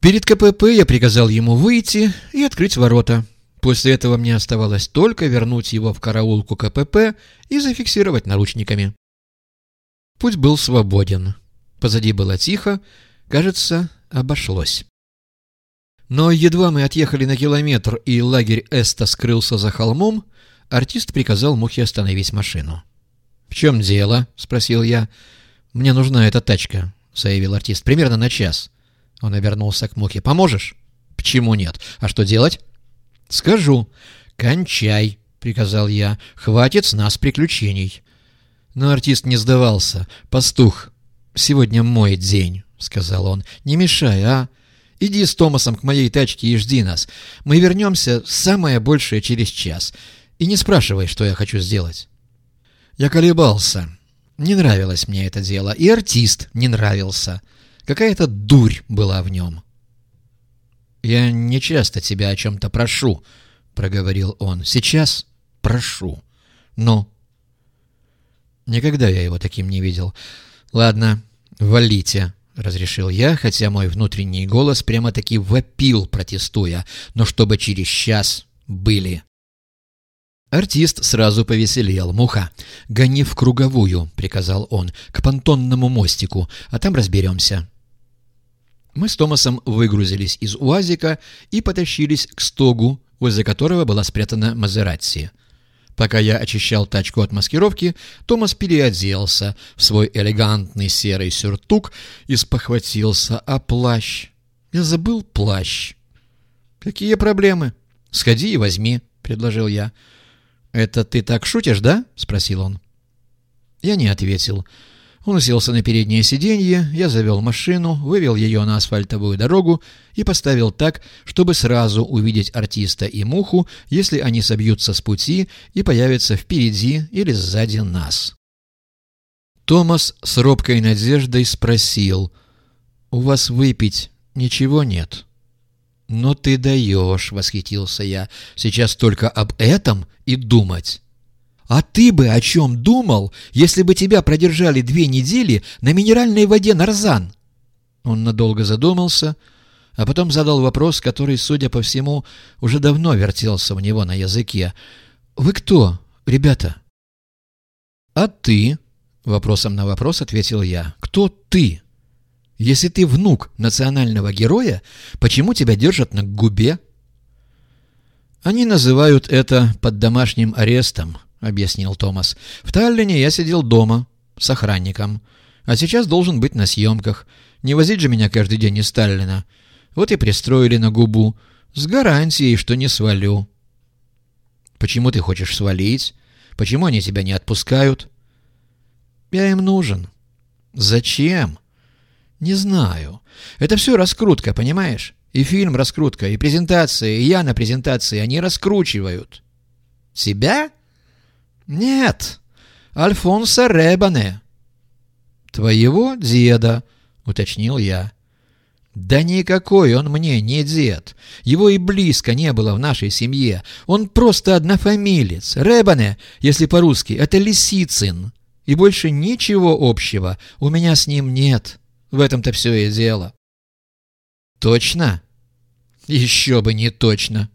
Перед КПП я приказал ему выйти и открыть ворота. После этого мне оставалось только вернуть его в караулку КПП и зафиксировать наручниками. Путь был свободен. Позади было тихо, кажется, обошлось. Но едва мы отъехали на километр и лагерь Эста скрылся за холмом, артист приказал Мухе остановить машину. «В чем дело?» — спросил я. «Мне нужна эта тачка», — заявил артист. «Примерно на час». Он обернулся к Мухе. «Поможешь?» «Почему нет? А что делать?» «Скажу. Кончай», — приказал я. «Хватит с нас приключений». Но артист не сдавался. «Пастух, сегодня мой день», — сказал он. «Не мешай, а? Иди с Томасом к моей тачке и жди нас. Мы вернемся самое большее через час. И не спрашивай, что я хочу сделать». Я колебался. Не нравилось мне это дело. И артист не нравился. Какая-то дурь была в нем. «Я не часто тебя о чем-то прошу», — проговорил он. «Сейчас прошу. Но...» Никогда я его таким не видел. «Ладно, валите», — разрешил я, хотя мой внутренний голос прямо-таки вопил, протестуя, но чтобы через час были. Артист сразу повеселел. «Муха, гони в круговую», — приказал он, — «к понтонному мостику, а там разберемся». Мы с Томасом выгрузились из УАЗика и потащились к стогу, возле которого была спрятана Мазератти. Пока я очищал тачку от маскировки, Томас переоделся в свой элегантный серый сюртук и спохватился. А плащ? Я забыл плащ. «Какие проблемы? Сходи и возьми», — предложил я. «Это ты так шутишь, да?» — спросил он. Я не ответил. Он уселся на переднее сиденье, я завел машину, вывел ее на асфальтовую дорогу и поставил так, чтобы сразу увидеть артиста и муху, если они собьются с пути и появятся впереди или сзади нас. Томас с робкой надеждой спросил, «У вас выпить ничего нет?» «Но ты даешь», — восхитился я, — «сейчас только об этом и думать». А ты бы о чем думал, если бы тебя продержали две недели на минеральной воде Нарзан?» Он надолго задумался, а потом задал вопрос, который, судя по всему, уже давно вертелся у него на языке. «Вы кто, ребята?» «А ты?» — вопросом на вопрос ответил я. «Кто ты? Если ты внук национального героя, почему тебя держат на губе?» «Они называют это под домашним арестом», — объяснил Томас. «В Таллине я сидел дома с охранником, а сейчас должен быть на съемках. Не возить же меня каждый день из Таллина. Вот и пристроили на губу, с гарантией, что не свалю». «Почему ты хочешь свалить? Почему они тебя не отпускают?» «Я им нужен». «Зачем?» «Не знаю. Это все раскрутка, понимаешь? И фильм раскрутка, и презентация, и я на презентации. Они раскручивают». «Себя?» «Нет, Альфонса Ребане». «Твоего деда», — уточнил я. «Да никакой он мне не дед. Его и близко не было в нашей семье. Он просто однофамилец. Ребане, если по-русски, это Лисицын. И больше ничего общего у меня с ним нет. В этом-то все и дело». «Точно?» «Еще бы не точно».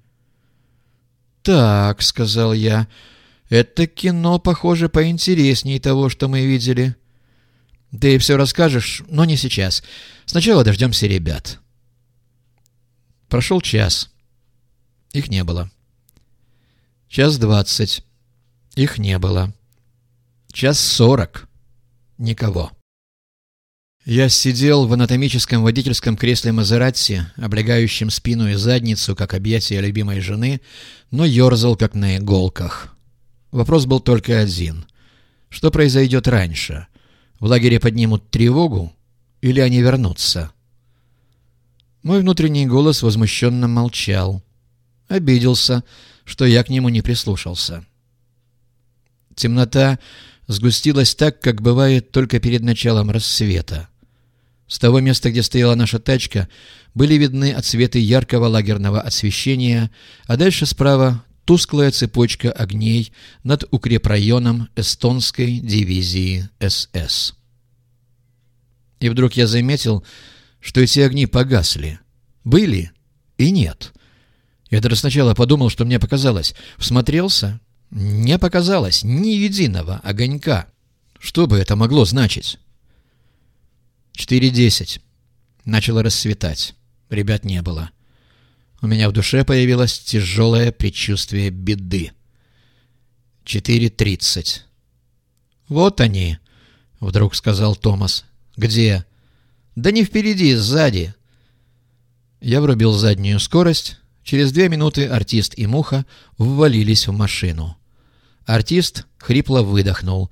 «Так», — сказал я, — это кино, похоже, поинтереснее того, что мы видели. Ты все расскажешь, но не сейчас. Сначала дождемся ребят. Прошел час. Их не было. Час двадцать. Их не было. Час сорок. Никого. Я сидел в анатомическом водительском кресле Мазератти, облегающем спину и задницу, как объятие любимой жены, но ерзал, как на иголках. Вопрос был только один. Что произойдет раньше? В лагере поднимут тревогу или они вернутся? Мой внутренний голос возмущенно молчал. Обиделся, что я к нему не прислушался. Темнота сгустилась так, как бывает только перед началом рассвета. С того места, где стояла наша тачка, были видны отсветы яркого лагерного освещения, а дальше справа тусклая цепочка огней над укрепрайоном эстонской дивизии СС. И вдруг я заметил, что эти огни погасли, Были и нет. Я даже сначала подумал, что мне показалось. Всмотрелся. Не показалось ни единого огонька. Что бы это могло значить? Четыре десять. Начало рассветать. Ребят не было. У меня в душе появилось тяжелое предчувствие беды. Четыре тридцать. «Вот они», — вдруг сказал Томас. «Где?» «Да не впереди, сзади». Я врубил заднюю скорость. Через две минуты артист и муха ввалились в машину. Артист хрипло выдохнул.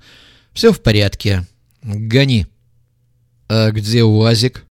«Все в порядке. Гони». «А где УАЗик?»